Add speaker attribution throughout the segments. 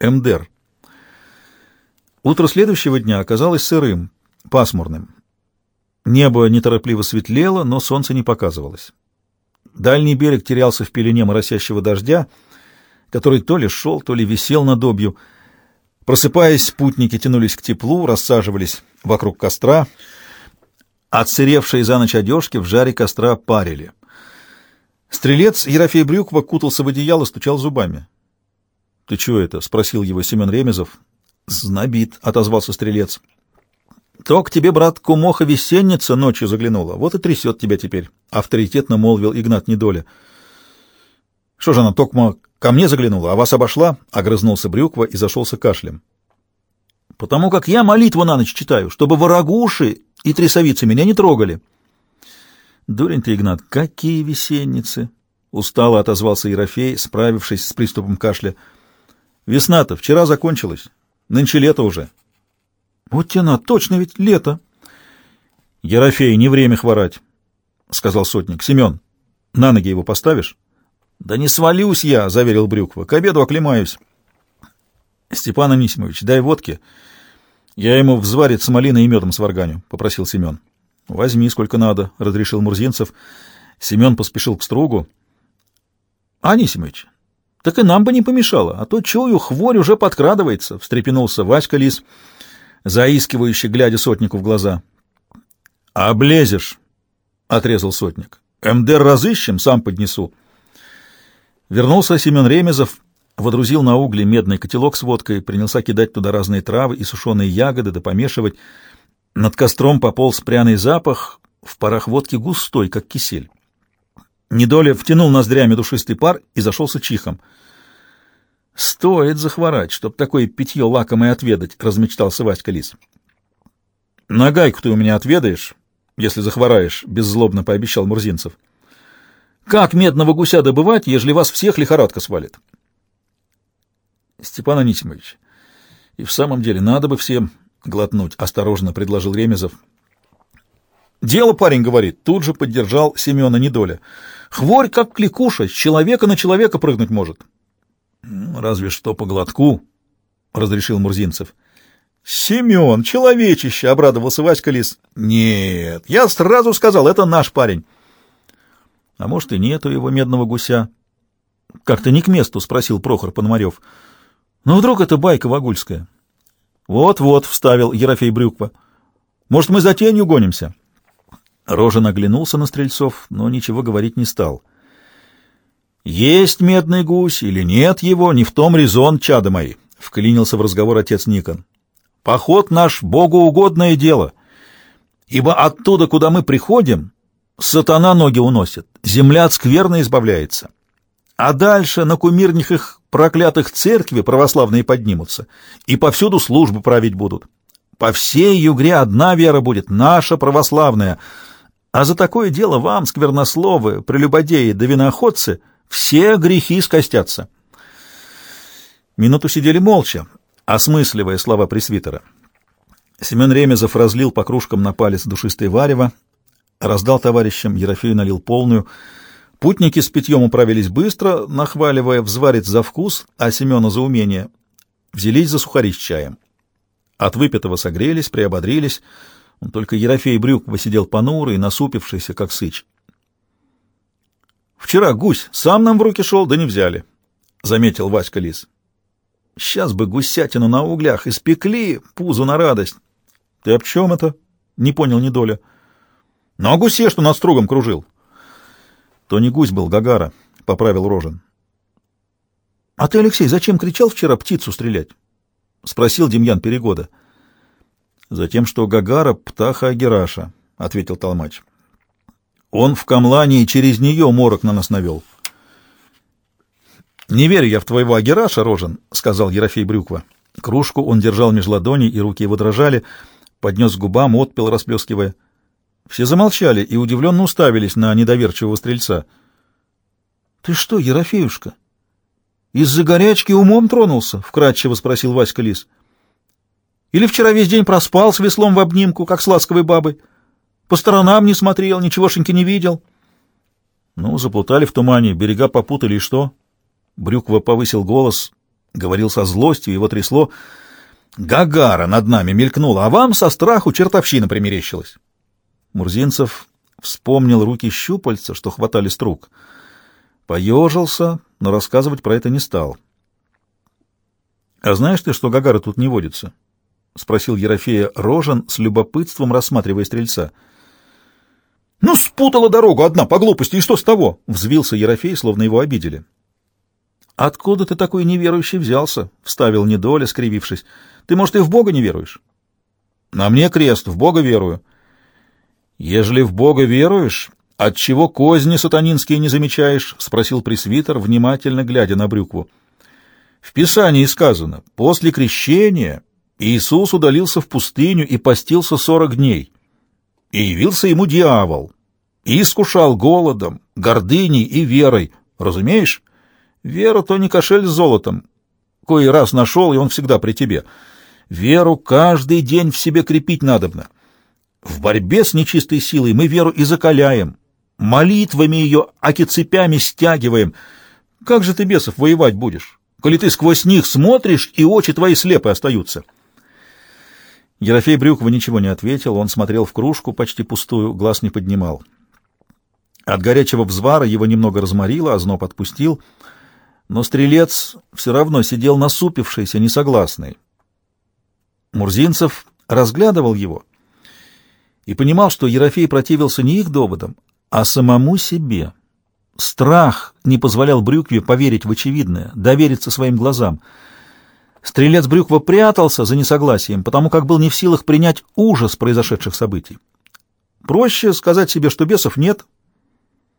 Speaker 1: МДР. Утро следующего дня оказалось сырым, пасмурным. Небо неторопливо светлело, но солнце не показывалось. Дальний берег терялся в пелене моросящего дождя, который то ли шел, то ли висел над обью. Просыпаясь, спутники тянулись к теплу, рассаживались вокруг костра. Отсыревшие за ночь одежки в жаре костра парили. Стрелец Ерофей Брюква кутался в одеяло, стучал зубами. — Ты чего это? — спросил его Семен Ремезов. — Знобит, — отозвался стрелец. — То к тебе, брат, кумоха весенница ночью заглянула, вот и трясет тебя теперь, — авторитетно молвил Игнат Недоля. — Что же она, токма ко мне заглянула, а вас обошла? — огрызнулся Брюква и зашелся кашлем. — Потому как я молитву на ночь читаю, чтобы ворогуши и трясовицы меня не трогали. — Дурень ты, Игнат, какие весенницы! Устало отозвался Ерофей, справившись с приступом кашля. Весна-то вчера закончилась. Нынче лето уже. Вот тяна, точно ведь лето. Ерофей, не время хворать, сказал сотник. Семен, на ноги его поставишь? Да не свалюсь я, заверил Брюква. К обеду оклемаюсь. Степан Анисимович, дай водки. Я ему взварит с малиной и медом сварганю, попросил Семен. — Возьми, сколько надо, — разрешил Мурзинцев. Семен поспешил к стругу. — Анисимыч, так и нам бы не помешало, а то, чую, хворь уже подкрадывается, — встрепенулся Васька Лис, заискивающе глядя сотнику в глаза. — Облезешь, — отрезал сотник. — МДР разыщем, сам поднесу. Вернулся Семен Ремезов, водрузил на угли медный котелок с водкой, принялся кидать туда разные травы и сушеные ягоды да помешивать, — над костром пополз пряный запах, в парах водки густой, как кисель. Недоля втянул ноздрями душистый пар и зашелся чихом. «Стоит захворать, чтоб такое питье лакомое отведать», — размечтался Васька Лис. «Нагайку ты у меня отведаешь, если захвораешь», — беззлобно пообещал Мурзинцев. «Как медного гуся добывать, ежели вас всех лихорадка свалит?» «Степан Анисимович, и в самом деле надо бы всем глотнуть, осторожно предложил Ремезов. Дело, парень говорит, тут же поддержал Семена Недоля. Хворь, как кликуша, с человека на человека прыгнуть может. Разве что по глотку, разрешил Мурзинцев. Семен, человечище, обрадовался Васька Лис. Нет, я сразу сказал, это наш парень. А может, и нету его медного гуся. Как-то не к месту, спросил Прохор Пономарев. Ну, вдруг это байка вагульская? «Вот-вот», — вставил Ерофей Брюква. «Может, мы за тенью гонимся?» Рожен оглянулся на стрельцов, но ничего говорить не стал. «Есть медный гусь или нет его, не в том резон, чада мои», — вклинился в разговор отец Никон. «Поход наш — богоугодное дело, ибо оттуда, куда мы приходим, сатана ноги уносит, земля от скверны избавляется. А дальше на кумирних их проклятых церкви православные поднимутся, и повсюду службы править будут. По всей югре одна вера будет, наша православная. А за такое дело вам, сквернословы, прелюбодеи да виноохотцы, все грехи скостятся. Минуту сидели молча, осмысливая слова пресвитера. Семен Ремезов разлил по кружкам на палец душистое варево, раздал товарищам, Ерофею налил полную — Путники с питьем управились быстро, нахваливая взварить за вкус, а Семена за умение. Взялись за сухари с чаем. От выпитого согрелись, приободрились. Только Ерофей Брюк посидел понурый, насупившийся, как сыч. «Вчера гусь сам нам в руки шел, да не взяли», — заметил Васька Лис. «Сейчас бы гусятину на углях испекли, пузу на радость». «Ты об чем это?» — не понял Недоля. «Ну, о гусе, что над стругом кружил», то не гусь был, Гагара, — поправил Рожен. — А ты, Алексей, зачем кричал вчера птицу стрелять? — спросил Демьян Перегода. — Затем, что Гагара — птаха Агераша, — ответил Толмач. — Он в камлане и через нее морок на нас навел. — Не верю я в твоего Агераша, Рожен, — сказал Ерофей Брюква. Кружку он держал меж ладоней, и руки его дрожали, поднес к губам, отпил, расплескивая — все замолчали и удивленно уставились на недоверчивого стрельца. — Ты что, Ерофеюшка, из-за горячки умом тронулся? — вкратчиво спросил Васька Лис. — Или вчера весь день проспал с веслом в обнимку, как с ласковой бабой? По сторонам не смотрел, ничегошеньки не видел? — Ну, заплутали в тумане, берега попутали, и что? Брюква повысил голос. Говорил со злостью, его трясло. Гагара над нами мелькнула, а вам со страху чертовщина примерещилась. Мурзинцев вспомнил руки щупальца, что хватали струк. Поежился, но рассказывать про это не стал. — А знаешь ты, что Гагара тут не водится? — спросил Ерофея Рожен с любопытством, рассматривая стрельца. — Ну, спутала дорогу одна по глупости, и что с того? — взвился Ерофей, словно его обидели. — Откуда ты такой неверующий взялся? — вставил Недоля, скривившись. — Ты, может, и в Бога не веруешь? — На мне крест, в Бога верую. — Ежели в Бога веруешь, отчего козни сатанинские не замечаешь? — спросил пресвитер, внимательно глядя на брюкву. — В Писании сказано, после крещения Иисус удалился в пустыню и постился сорок дней. И явился ему дьявол, и искушал голодом, гордыней и верой. Разумеешь? Вера то не кошель с золотом, кое раз нашел, и он всегда при тебе. Веру каждый день в себе крепить надобно. В борьбе с нечистой силой мы веру и закаляем, молитвами ее, аки цепями стягиваем. Как же ты, бесов, воевать будешь, коли ты сквозь них смотришь, и очи твои слепы остаются?» Ерофей Брюкова ничего не ответил, он смотрел в кружку, почти пустую, глаз не поднимал. От горячего взвара его немного разморило, а зноб отпустил, но стрелец все равно сидел насупившийся, несогласный. Мурзинцев разглядывал его и понимал, что Ерофей противился не их доводам, а самому себе. Страх не позволял Брюкве поверить в очевидное, довериться своим глазам — Стрелец Брюква прятался за несогласием, потому как был не в силах принять ужас произошедших событий. Проще сказать себе, что бесов нет,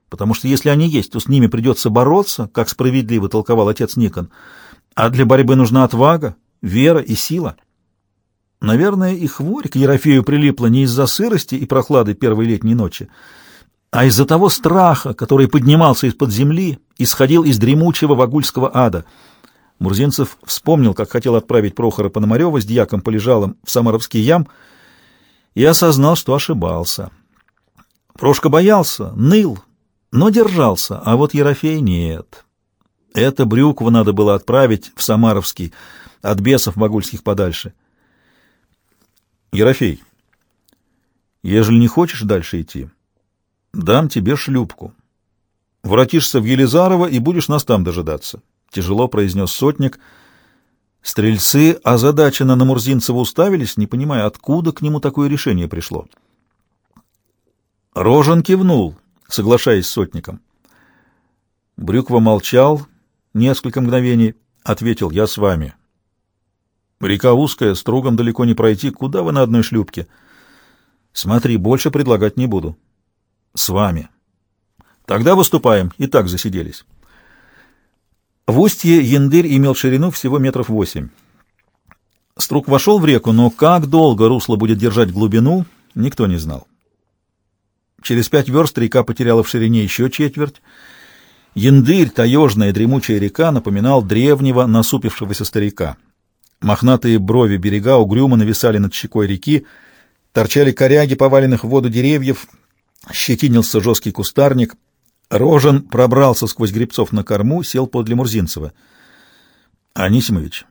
Speaker 1: потому что если они есть, то с ними придется бороться, как справедливо толковал отец Никон, а для борьбы нужна отвага, вера и сила. Наверное, и хворь к Ерофею прилипла не из-за сырости и прохлады первой летней ночи, а из-за того страха, который поднимался из-под земли, исходил из дремучего вагульского ада — Мурзинцев вспомнил, как хотел отправить Прохора Пономарева с дьяком Полежалом в Самаровский ям, и осознал, что ошибался. Прошка боялся, ныл, но держался, а вот Ерофей нет. Это Брюква надо было отправить в Самаровский, от бесов могульских подальше. Ерофей, ежели не хочешь дальше идти, дам тебе шлюпку. Воротишься в Елизарово и будешь нас там дожидаться. — тяжело произнес сотник. Стрельцы озадаченно на Мурзинцева уставились, не понимая, откуда к нему такое решение пришло. Рожен кивнул, соглашаясь с сотником. Брюква молчал несколько мгновений, ответил «Я с вами». «Река узкая, стругом далеко не пройти. Куда вы на одной шлюпке?» «Смотри, больше предлагать не буду». «С вами». «Тогда выступаем. И так засиделись». В устье Яндырь имел ширину всего метров восемь. Струк вошел в реку, но как долго русло будет держать глубину, никто не знал. Через пять верст река потеряла в ширине еще четверть. Яндырь, таежная дремучая река, напоминал древнего насупившегося старика. Мохнатые брови берега угрюмо нависали над щекой реки, торчали коряги поваленных в воду деревьев, щетинился жесткий кустарник — Рожен пробрался сквозь грибцов на корму, сел подле Мурзинцева. — Анисимович,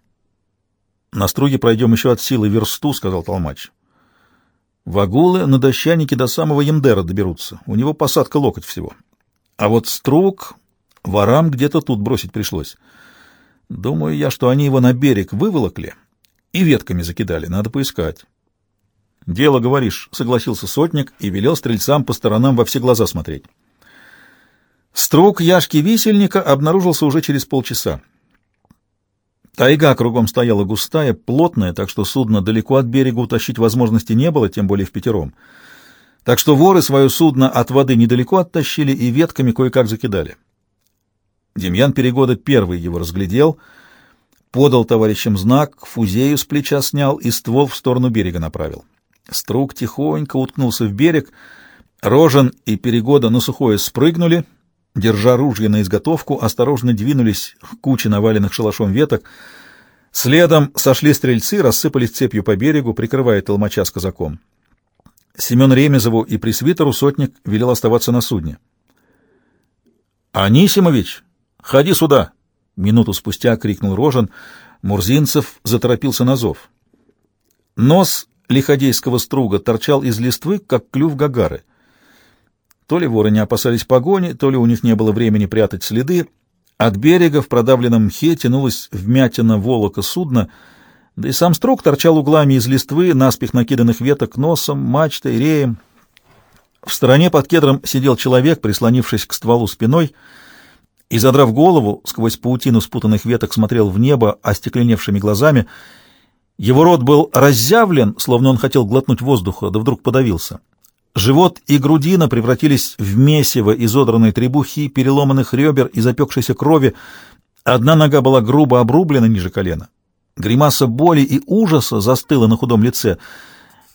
Speaker 1: на струге пройдем еще от силы версту, — сказал Толмач. — Вагулы на дощанике до самого Емдера доберутся. У него посадка локоть всего. А вот струг ворам где-то тут бросить пришлось. Думаю я, что они его на берег выволокли и ветками закидали. Надо поискать. — Дело, говоришь, — согласился сотник и велел стрельцам по сторонам во все глаза смотреть. Струк Яшки-висельника обнаружился уже через полчаса. Тайга кругом стояла густая, плотная, так что судно далеко от берега утащить возможности не было, тем более в пятером. Так что воры свое судно от воды недалеко оттащили и ветками кое-как закидали. Демьян Перегода первый его разглядел, подал товарищам знак, фузею с плеча снял и ствол в сторону берега направил. Струк тихонько уткнулся в берег, Рожен и Перегода на сухое спрыгнули — держа ружья на изготовку, осторожно двинулись к куче наваленных шалашом веток. Следом сошли стрельцы, рассыпались цепью по берегу, прикрывая толмача с казаком. Семен Ремезову и пресвитеру сотник велел оставаться на судне. — Анисимович, ходи сюда! Минуту спустя крикнул Рожен. Мурзинцев заторопился на зов. Нос лиходейского струга торчал из листвы, как клюв гагары. То ли воры не опасались погони, то ли у них не было времени прятать следы. От берега в продавленном мхе тянулась вмятина волока судна, да и сам струг торчал углами из листвы, наспех накиданных веток носом, мачтой, реем. В стороне под кедром сидел человек, прислонившись к стволу спиной, и, задрав голову, сквозь паутину спутанных веток смотрел в небо остекленевшими глазами. Его рот был разъявлен, словно он хотел глотнуть воздуха, да вдруг подавился. Живот и грудина превратились в месиво изодранной требухи, переломанных ребер и запекшейся крови. Одна нога была грубо обрублена ниже колена. Гримаса боли и ужаса застыла на худом лице.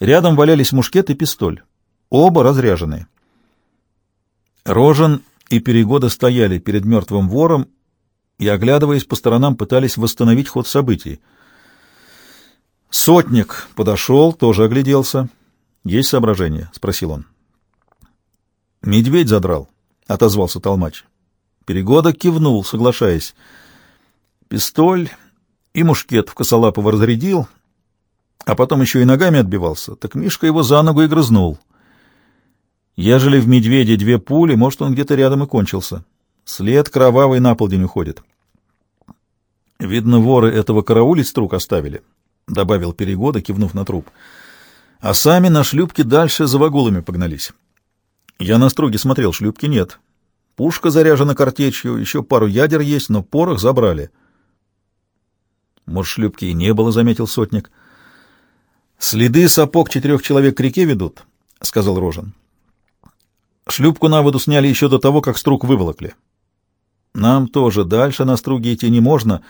Speaker 1: Рядом валялись мушкет и пистоль. Оба разряженные. Рожен и Перегода стояли перед мертвым вором и, оглядываясь по сторонам, пытались восстановить ход событий. Сотник подошел, тоже огляделся. «Есть соображение?» — спросил он. «Медведь задрал», — отозвался толмач. Перегода кивнул, соглашаясь. Пистоль и мушкет в косолапого разрядил, а потом еще и ногами отбивался, так Мишка его за ногу и грызнул — Ежели в медведе две пули, может, он где-то рядом и кончился. След кровавый на полдень уходит. Видно, воры этого караулить струк оставили, — добавил Перегода, кивнув на труп. А сами на шлюпке дальше за вагулами погнались. Я на струге смотрел, шлюпки нет. Пушка заряжена картечью, еще пару ядер есть, но порох забрали. Может, шлюпки и не было, — заметил сотник. Следы сапог четырех человек к реке ведут, — сказал Рожен. Шлюпку на воду сняли еще до того, как струк выволокли. Нам тоже дальше на струге идти не можно.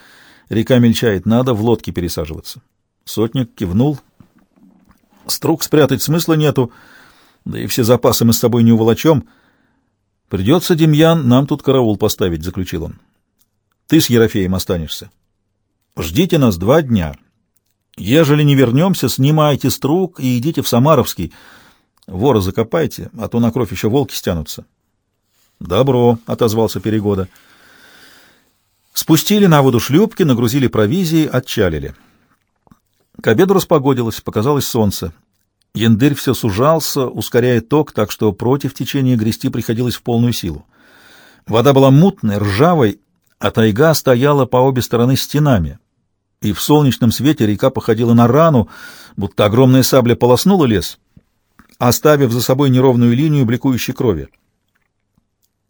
Speaker 1: Река мельчает, надо в лодке пересаживаться. Сотник кивнул. Струк спрятать смысла нету, да и все запасы мы с собой не уволочем. Придется, Демьян, нам тут караул поставить, — заключил он. Ты с Ерофеем останешься. Ждите нас два дня. Ежели не вернемся, снимайте струк и идите в Самаровский — Вора закопайте, а то на кровь еще волки стянутся. Добро, — отозвался Перегода. Спустили на воду шлюпки, нагрузили провизией, отчалили. К обеду распогодилось, показалось солнце. Яндырь все сужался, ускоряя ток, так что против течения грести приходилось в полную силу. Вода была мутной, ржавой, а тайга стояла по обе стороны стенами. И в солнечном свете река походила на рану, будто огромная сабля полоснула лес, оставив за собой неровную линию бликующей крови.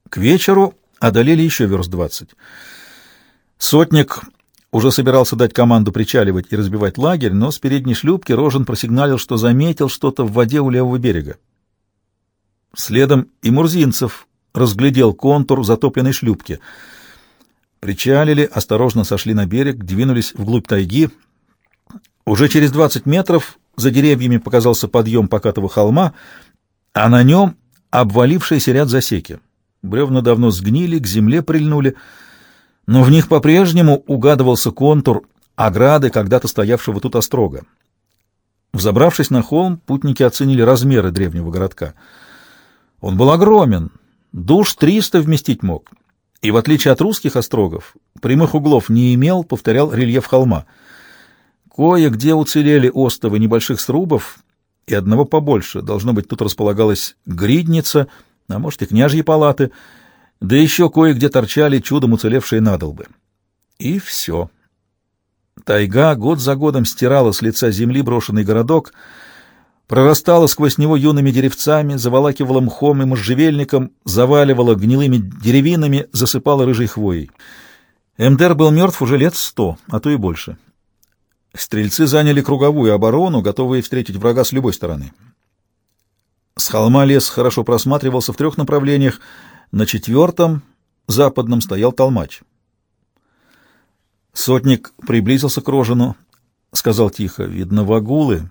Speaker 1: К вечеру одолели еще верст двадцать. Сотник уже собирался дать команду причаливать и разбивать лагерь, но с передней шлюпки Рожен просигналил, что заметил что-то в воде у левого берега. Следом и Мурзинцев разглядел контур затопленной шлюпки. Причалили, осторожно сошли на берег, двинулись вглубь тайги. Уже через двадцать метров за деревьями показался подъем покатого холма, а на нем обвалившийся ряд засеки. Бревна давно сгнили, к земле прильнули, но в них по-прежнему угадывался контур ограды когда-то стоявшего тут острога. Взобравшись на холм, путники оценили размеры древнего городка. Он был огромен, душ триста вместить мог, и, в отличие от русских острогов, прямых углов не имел, повторял рельеф холма — Кое-где уцелели остовы небольших срубов, и одного побольше. Должно быть, тут располагалась гридница, а может и княжьи палаты, да еще кое-где торчали чудом уцелевшие надолбы. И все. Тайга год за годом стирала с лица земли брошенный городок, прорастала сквозь него юными деревцами, заволакивала мхом и можжевельником, заваливала гнилыми деревинами, засыпала рыжей хвоей. Эмдер был мертв уже лет сто, а то и больше. Стрельцы заняли круговую оборону, готовые встретить врага с любой стороны. С холма лес хорошо просматривался в трех направлениях. На четвертом, западном, стоял толмач. Сотник приблизился к Рожину, сказал тихо, «Видно, вагулы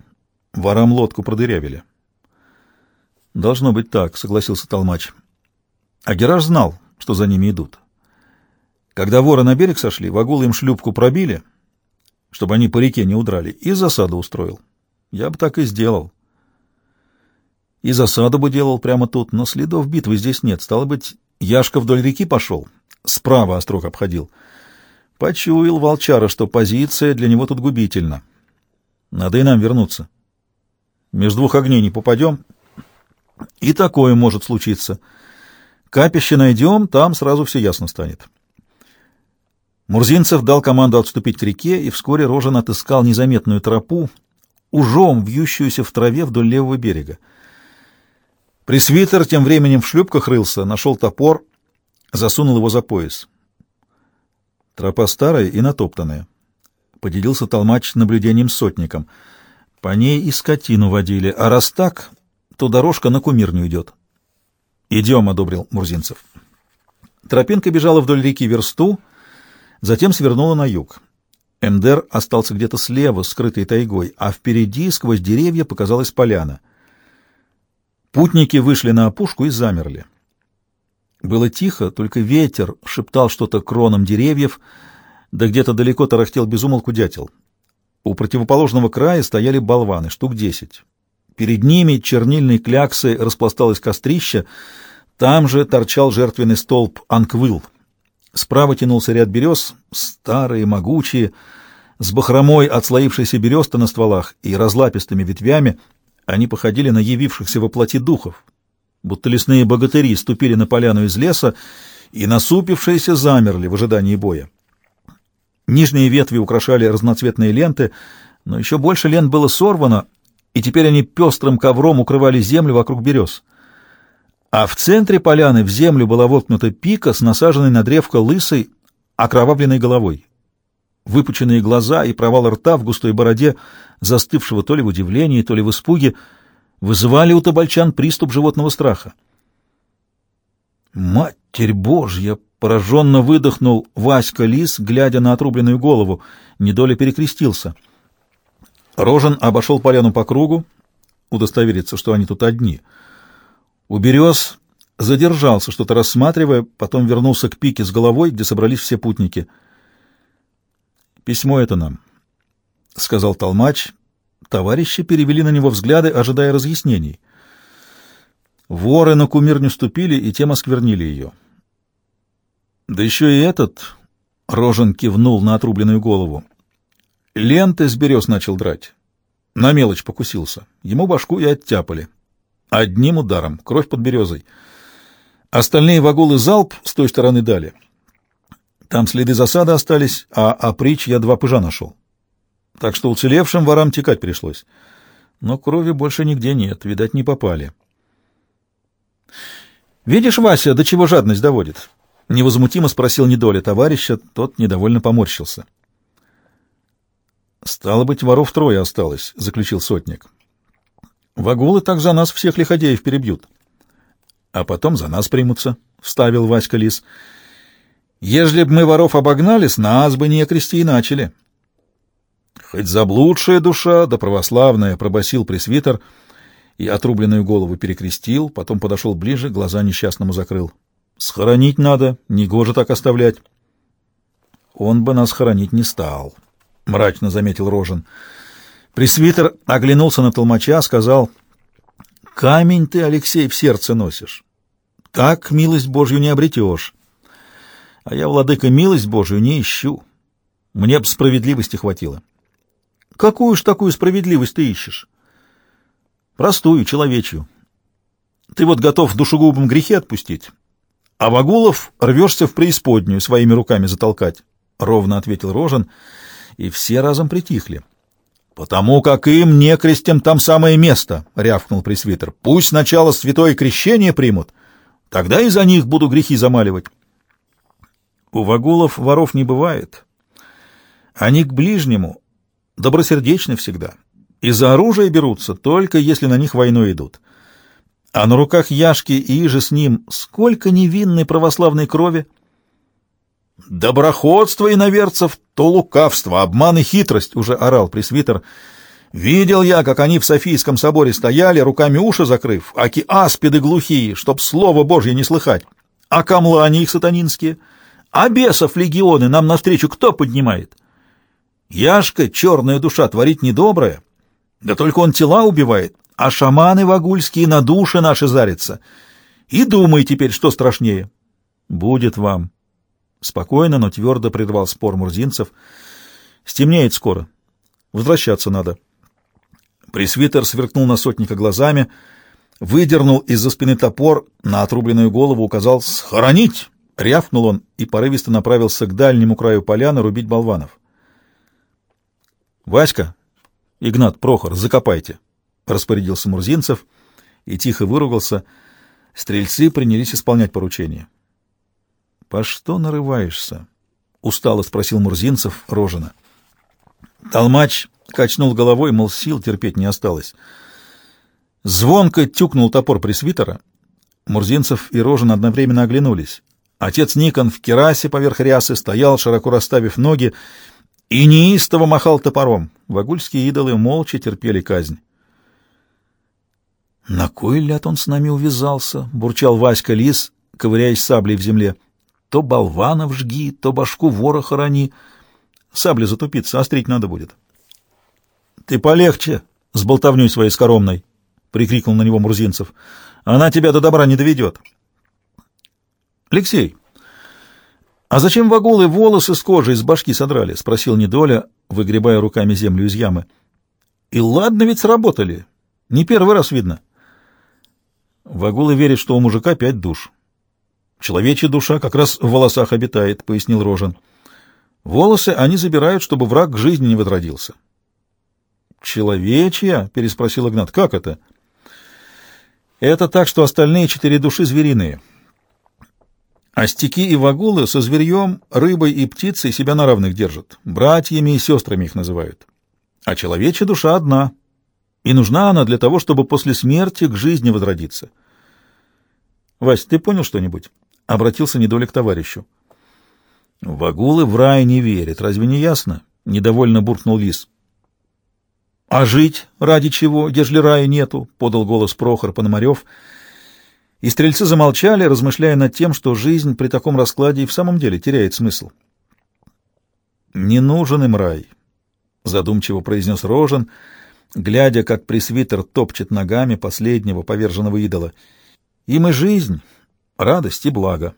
Speaker 1: ворам лодку продырявили». «Должно быть так», — согласился толмач. А Гераж знал, что за ними идут. Когда воры на берег сошли, вагулы им шлюпку пробили — чтобы они по реке не удрали, и засаду устроил. Я бы так и сделал. И засаду бы делал прямо тут, но следов битвы здесь нет. Стало быть, Яшка вдоль реки пошел, справа острог обходил. Почуял волчара, что позиция для него тут губительна. Надо и нам вернуться. Между двух огней не попадем. И такое может случиться. Капище найдем, там сразу все ясно станет. Мурзинцев дал команду отступить к реке, и вскоре Рожен отыскал незаметную тропу, ужом вьющуюся в траве вдоль левого берега. Пресвитер тем временем в шлюпках рылся, нашел топор, засунул его за пояс. Тропа старая и натоптанная. Поделился толмач наблюдением сотником. По ней и скотину водили, а раз так, то дорожка на кумирню идет. «Идем», — одобрил Мурзинцев. Тропинка бежала вдоль реки Версту, затем свернула на юг. Эмдер остался где-то слева, скрытой тайгой, а впереди, сквозь деревья, показалась поляна. Путники вышли на опушку и замерли. Было тихо, только ветер шептал что-то кронам деревьев, да где-то далеко тарахтел безумолку дятел. У противоположного края стояли болваны, штук десять. Перед ними чернильной кляксой распласталось кострище, там же торчал жертвенный столб Анквыл, Справа тянулся ряд берез, старые, могучие, с бахромой отслоившейся бересты на стволах и разлапистыми ветвями. Они походили на явившихся во плоти духов, будто лесные богатыри ступили на поляну из леса и, насупившиеся, замерли в ожидании боя. Нижние ветви украшали разноцветные ленты, но еще больше лент было сорвано, и теперь они пестрым ковром укрывали землю вокруг берез а в центре поляны в землю была воткнута пика с насаженной на древко лысой, окровавленной головой. Выпученные глаза и провал рта в густой бороде, застывшего то ли в удивлении, то ли в испуге, вызывали у табальчан приступ животного страха. «Матерь Божья!» — пораженно выдохнул Васька Лис, глядя на отрубленную голову, недоля перекрестился. Рожен обошел поляну по кругу, удостовериться, что они тут одни — у берез задержался, что-то рассматривая, потом вернулся к пике с головой, где собрались все путники. «Письмо это нам», — сказал Толмач. Товарищи перевели на него взгляды, ожидая разъяснений. Воры на кумирню ступили, и тем осквернили ее. Да еще и этот, — Рожен кивнул на отрубленную голову, — ленты с берез начал драть. На мелочь покусился. Ему башку и оттяпали. Одним ударом, кровь под березой. Остальные вагулы залп с той стороны дали. Там следы засады остались, а опричь я два пыжа нашел. Так что уцелевшим ворам текать пришлось. Но крови больше нигде нет, видать, не попали. «Видишь, Вася, до чего жадность доводит?» — невозмутимо спросил недоля товарища, тот недовольно поморщился. «Стало быть, воров трое осталось», — заключил сотник. Вагулы так за нас всех лиходеев перебьют. — А потом за нас примутся, — вставил Васька Лис. — Ежели б мы воров обогнали, с нас бы не и начали. — Хоть заблудшая душа, да православная, — пробасил пресвитер и отрубленную голову перекрестил, потом подошел ближе, глаза несчастному закрыл. — Схоронить надо, негоже так оставлять. — Он бы нас хоронить не стал, — мрачно заметил Рожен. — Пресвитер оглянулся на толмача, сказал, «Камень ты, Алексей, в сердце носишь. Так милость Божью не обретешь. А я, владыка, милость Божью не ищу. Мне б справедливости хватило». «Какую ж такую справедливость ты ищешь?» «Простую, человечью. Ты вот готов душегубам грехи отпустить, а Вагулов рвешься в преисподнюю своими руками затолкать», — ровно ответил Рожен, и все разом притихли. «Потому как им, некрестям, там самое место», — рявкнул пресвитер. «Пусть сначала святое крещение примут, тогда и за них буду грехи замаливать». У вагулов воров не бывает. Они к ближнему добросердечны всегда, и за оружие берутся, только если на них войной идут. А на руках Яшки и же с ним сколько невинной православной крови — «Доброходство иноверцев, то лукавство, обман и хитрость!» — уже орал пресвитер. «Видел я, как они в Софийском соборе стояли, руками уши закрыв, аки аспиды глухие, чтоб слово Божье не слыхать. А камлани их сатанинские? А бесов легионы нам навстречу кто поднимает? Яшка, черная душа, творит недоброе, да только он тела убивает, а шаманы вагульские на души наши зарятся. И думай теперь, что страшнее. Будет вам». Спокойно, но твердо прервал спор мурзинцев. Стемнеет скоро. Возвращаться надо. Пресвитер сверкнул на сотника глазами, выдернул из-за спины топор, на отрубленную голову указал «Схоронить!» Рявкнул он и порывисто направился к дальнему краю поляны рубить болванов. «Васька, Игнат, Прохор, закопайте!» — распорядился Мурзинцев и тихо выругался. Стрельцы принялись исполнять поручение. «По что нарываешься?» — устало спросил Мурзинцев Рожина. Толмач качнул головой, мол, сил терпеть не осталось. Звонко тюкнул топор пресвитера. Мурзинцев и Рожин одновременно оглянулись. Отец Никон в керасе поверх рясы стоял, широко расставив ноги, и неистово махал топором. Вагульские идолы молча терпели казнь. «На кой ляд он с нами увязался?» — бурчал Васька Лис, ковыряясь саблей в земле. То болванов жги, то башку вора хорони. Сабля затупится, острить надо будет. — Ты полегче с болтовней своей скоромной, — прикрикнул на него Мурзинцев. — Она тебя до добра не доведет. — Алексей, а зачем вагулы волосы с кожи из башки содрали? — спросил Недоля, выгребая руками землю из ямы. — И ладно ведь сработали. Не первый раз видно. Вагулы верят, что у мужика пять душ. Человечья душа как раз в волосах обитает, — пояснил Рожен. Волосы они забирают, чтобы враг к жизни не возродился. «Человечья?» — переспросил Игнат. «Как это?» «Это так, что остальные четыре души звериные. А стеки и вагулы со зверьем, рыбой и птицей себя на равных держат. Братьями и сестрами их называют. А человечья душа одна. И нужна она для того, чтобы после смерти к жизни возродиться. Вась, ты понял что-нибудь?» — обратился недоле к товарищу. «Вагулы в рай не верят, разве не ясно?» — недовольно буркнул лис. «А жить ради чего, ежели рая нету?» — подал голос Прохор Пономарев. И стрельцы замолчали, размышляя над тем, что жизнь при таком раскладе и в самом деле теряет смысл. «Не нужен им рай», — задумчиво произнес Рожен, глядя, как пресвитер топчет ногами последнего поверженного идола. «Им и жизнь, радость и благо.